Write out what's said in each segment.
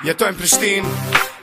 Jetojnë Prishtin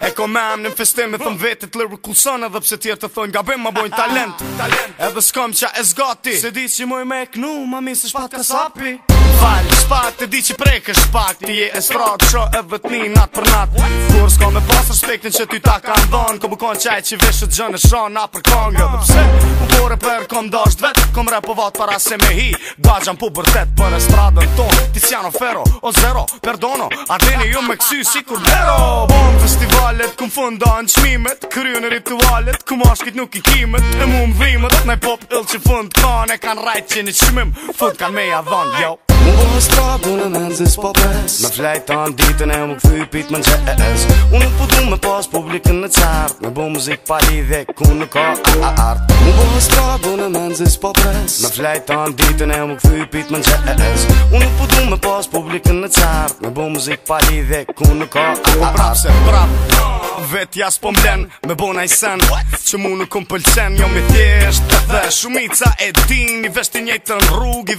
E ko me amë në festim e thëmë vetit Lirë kulson edhe pse tjerë të thonë bëjmë ma bojnë talent, talent. Edhe s'kom qa e zgati Se di që moj me e knu Ma misë shpat ka sapi falë Shpak të di që prekë shpak Ti je e sfrat që e vëtni natë për natë Kur s'ka me pas respektin që ty ta ka ndonë Ko bukon qaj që veshët gjën e shonë na për kongë Dhe pse më bore për kom dasht vetë Kom repovat para se me hi Gba gjan pu bërtet për e stradën tonë Tiziano Ferro o Zero Perdono Ardeni ju me kësy si kur Bero Bom festivalet ku më funda në qmimet Kryu në ritualet ku ashkit nuk i kimet E mu më vrimet Naj pop ill që fund kane kan rajt që një qmim kan me javon, yo. Un buon scopo, biznes po pres Me flajt të në ditën e më këthy pit më në gjes Unë nuk përdu po me pas publikën në qartë Me bu muzik pari dhe ku nuk ka a a artë Unë po bu në skrabu në menzis po pres Me flajt të në ditën e më këthy pit më në gjes Unë nuk përdu po me pas publikën në qartë Me bu muzik pari dhe ku nuk ka a a artë Unë brap se brap Vet jas po mblen me bona sen Që mu nuk më pëlqen jo me tjesht Dhe shumica e din I veshti njëjtë në rrug I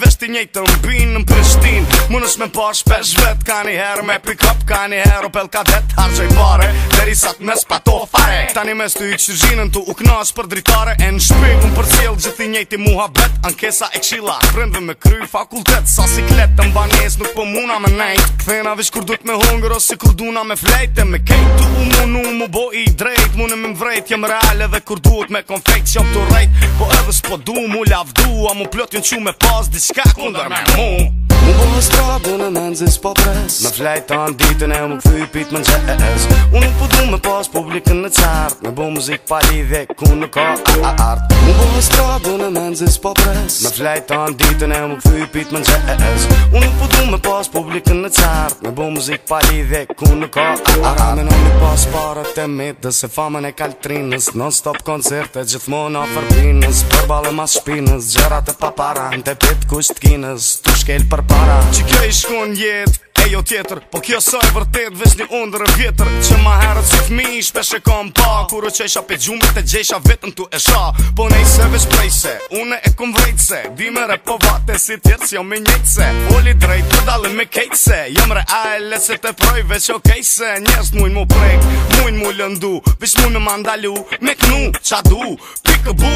bin Në Prishtin Më me pa bosh pesh vet Ka një herë me pick up, ka një herë o pel kadet Harxoj pare, deri sa të mes pato fare Tani mes të i tu të uknash për dritare E në shpik, unë për cil, gjithi njëti muha bet Ankesa e kshila, prëndve me kry fakultet Sa si kletë, të mba nuk po muna me nejt Kthejna vish kur duk me hunger ose kur duna me flejt E me Tu u munu, mu bo i drejt Mune me mvrejt, jam reale dhe kur duhet me konfekt Qëm të rejt, po edhe s'po du, mu lavdu A mu plotin që me pas, diska kunder me mu Mu bo në zis po pres Me flajton ditën e më këthy pit më njës Unë nuk përdu po me pas publikën në qartë Me bu muzik pali dhe ku nuk ka a, a artë Më bëhë strabë në men zis po pres Me flajton ditën e më këthy pit më njës Unë nuk përdu po me pas publikën në qartë Me bu muzik pali dhe ku nuk ka a, a artë Me nuk pas parët e midë Se famën e kaltrinës Non stop koncerte gjithmonë a fërbinës Për balë mas shpinës Gjerat e paparan Të pit kusht kinës Tu shkel për para Që kjo i shkun je kids e jo tjetër Po kjo sa e vërtet vesh një undrë vjetër Që ma herët si fmi shpesh e kom pa Kur qesha pe gjumët e gjesha vetën tu e sha Po nej se vesh prej une e kum vrejtse Dime po vate si tjerë që jo me njejt se drejt për po dalë me kejtse se Jom re a e lese të proj veç se Njerës mujnë mu prejk, mujnë mu lëndu Vesh mujnë me mandalu, me knu, qa du Pikë bu,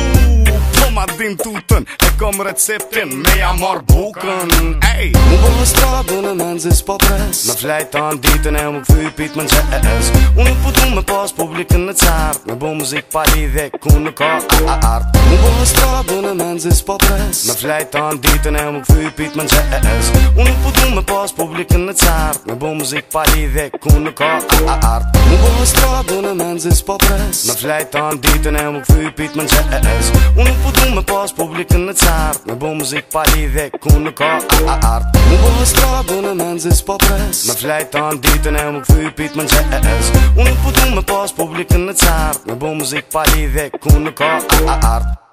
po ma din tutën E kom receptin, me jam marrë bukën Ej, mu bëllë në stradë pres Me flejt anë ditën e më këthy pit më njës Unë putu po me pas publikën në cartë Me bu muzik pari ku në ka a a artë Unë bu po në stradë në menzis po pres e më këthy pit më njës Unë putu po me pas publikën në cartë Me bu muzik pari dhe ku në ka a a artë Unë bu në stradë në menzis po pres e më këthy pit më njës Unë putu me pas publikën në cartë Me bu muzik pari dhe ku në ka a a artë Unë bu në stradë Po në pres Me flajt të në ditën e më këthy pit më njës Unë pëtu po me pas, publikën në cartë Me bu muzik pali dhe ku në ka artë